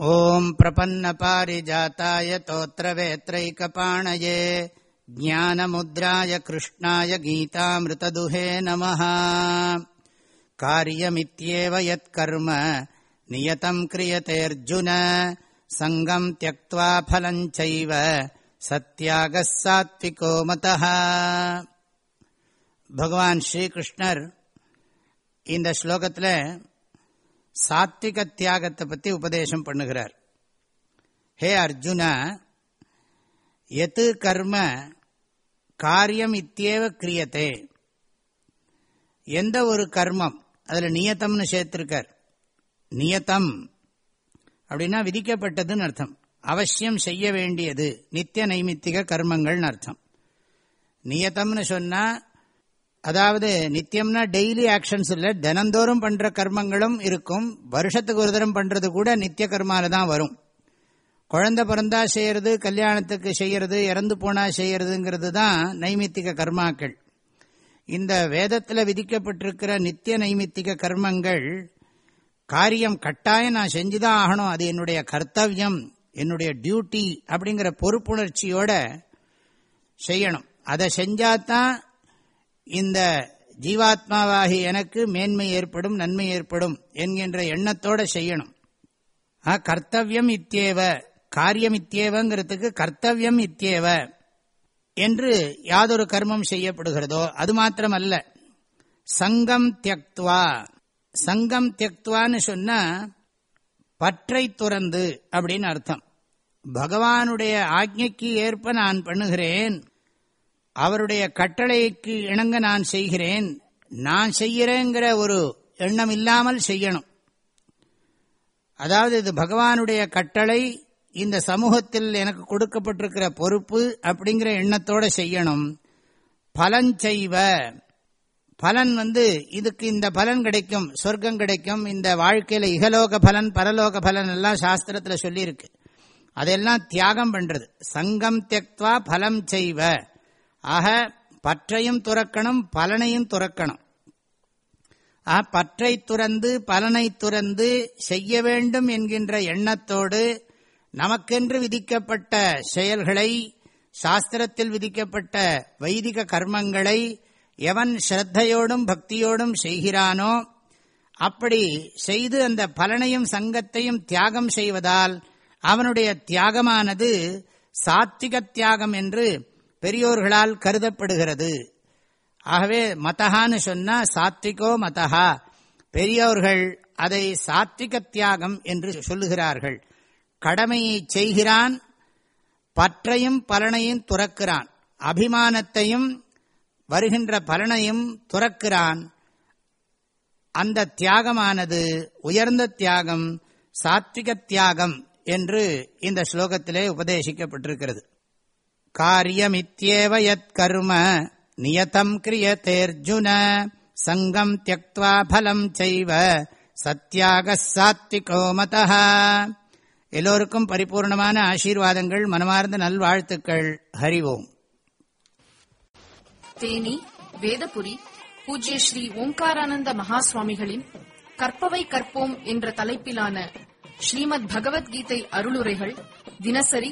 ॐ प्रपन्नपारिजाताय तोत्रवेत्रैकपाणये ज्ञानमुद्राय कृष्णाय गीतामृतदुहे नमः कार्यमित्येव यत्कर्म नियतम् क्रियतेऽर्जुन सङ्गम् त्यक्त्वा फलम् चैव सत्यागः सात्विको मतः பகவான் ஸ்ரீகிருஷ்ணர் இந்த ஸ்லோகத்தில் சாத்விக தியாகத்தை பற்றி உபதேசம் பண்ணுகிறார். ஹே அர்ஜுன எது கர்ம காரியம் இத்தியேவ கிரியத்தே எந்த ஒரு கர்மம் அதில் நியத்தம்னு சேர்த்திருக்கார். நியத்தம் அப்படின்னா விதிக்கப்பட்டதுன்னு அர்த்தம். அவசியம் செய்ய வேண்டியது நித்திய நைமித்திக கர்மங்கள்னு அர்த்தம். நியத்தம்னு சொன்னா அதாவது நித்தியம்னா டெய்லி ஆக்ஷன்ஸ் இல்லை. தினந்தோறும் பண்ற கர்மங்களும் இருக்கும். வருஷத்துக்கு ஒரு தரம் பண்றது கூட நித்திய கர்மால தான் வரும். குழந்தை பிறந்தா செய்யறது கல்யாணத்துக்கு செய்யறது இறந்து போனா செய்யறதுங்கிறது தான் நைமித்திக கர்மாக்கள். இந்த வேதத்தில் விதிக்கப்பட்டிருக்கிற நித்திய நைமித்திக கர்மங்கள் காரியம் கட்டாயம் நான் செஞ்சுதான் ஆகணும். அது என்னுடைய கர்த்தவியம் என்னுடைய டியூட்டி அப்படிங்கிற பொறுப்புணர்ச்சியோட செய்யணும். அதை செஞ்சாதான் இந்த ஜீவாத்மாவாகி எனக்கு மேன்மை ஏற்படும் நன்மை ஏற்படும் என்கின்ற எண்ணத்தோட செய்யணும். கர்த்தவியம் இத்தியேவ காரியம் இத்தியேவங்கிறதுக்கு கர்த்தவியம் இத்தியேவ என்று யாதொரு கர்மம் செய்யப்படுகிறதோ அது மாத்திரமல்ல. சங்கம் தியக்துவா. சங்கம் தியக்துவான்னு சொன்னா பற்றை துறந்து அப்படின்னு அர்த்தம். பகவானுடைய ஆக்ஞைக்கு ஏற்ப நான் பண்ணுகிறேன் அவருடைய கட்டளைக்கு இணங்க நான் செய்கிறேன். நான் செய்கிறேங்கிற ஒரு எண்ணம் இல்லாமல் செய்யணும். அதாவது இது பகவானுடைய கட்டளை இந்த சமூகத்தில் எனக்கு கொடுக்கப்பட்டிருக்கிற பொறுப்பு அப்படிங்கிற எண்ணத்தோட செய்யணும். பலஞ்செய்வ பலன் வந்து இதுக்கு இந்த பலன் கிடைக்கும் சொர்க்கம் கிடைக்கும் இந்த வாழ்க்கையில இகலோக பலன் பரலோக பலன் எல்லாம் சாஸ்திரத்துல சொல்லியிருக்கு. அதெல்லாம் தியாகம் பண்றது. சங்கம் தியக்துவா பலம் செய்வ. ஆக பற்றையும் துறக்கணும் பலனையும் துறக்கணும். பற்றை துறந்து பலனை துறந்து செய்ய வேண்டும் என்கின்ற எண்ணத்தோடு நமக்கென்று விதிக்கப்பட்ட செயல்களை சாஸ்திரத்தில் விதிக்கப்பட்ட வைதிக கர்மங்களை எவன் ஸ்ரத்தையோடும் பக்தியோடும் செய்கிறானோ அப்படி செய்து அந்த பலனையும் சங்கத்தையும் தியாகம் செய்வதால் அவனுடைய தியாகமானது சாத்திக தியாகம் என்று பெரியோர்களால் கருதப்படுகிறது. ஆகவே மதஹான்னு சொன்னா சாத்விகோ மதஹா. பெரியோர்கள் அதை சாத்விக தியாகம் என்று சொல்லுகிறார்கள். கடமையை செய்கிறான் பற்றையும் பலனையும் துறக்கிறான் அபிமானத்தையும் வருகின்ற பலனையும் துறக்கிறான். அந்த தியாகமானது உயர்ந்த தியாகம் சாத்விக தியாகம் என்று இந்த ஸ்லோகத்திலே உபதேசிக்கப்பட்டிருக்கிறது. காரியமித்யேவ யத்கர்ம நியதம் கிரியதேர்ஜுன சங்கம் தியக்வா பலம் செய்வ சத்யாக சாத்விகோ மதா எல்லோருக்கும் பரிபூர்ணமான ஆசீர்வாதங்கள் மனமார்ந்த நல்வாழ்த்துக்கள். ஹரிவோம் தேனி வேதபுரி பூஜ்ய ஸ்ரீ ஓம்காரானந்த மகா சுவாமிகளின் கற்பவை கற்போம் என்ற தலைப்பிலான ஸ்ரீமத் பகவத்கீதை அருளுரைகள் தினசரி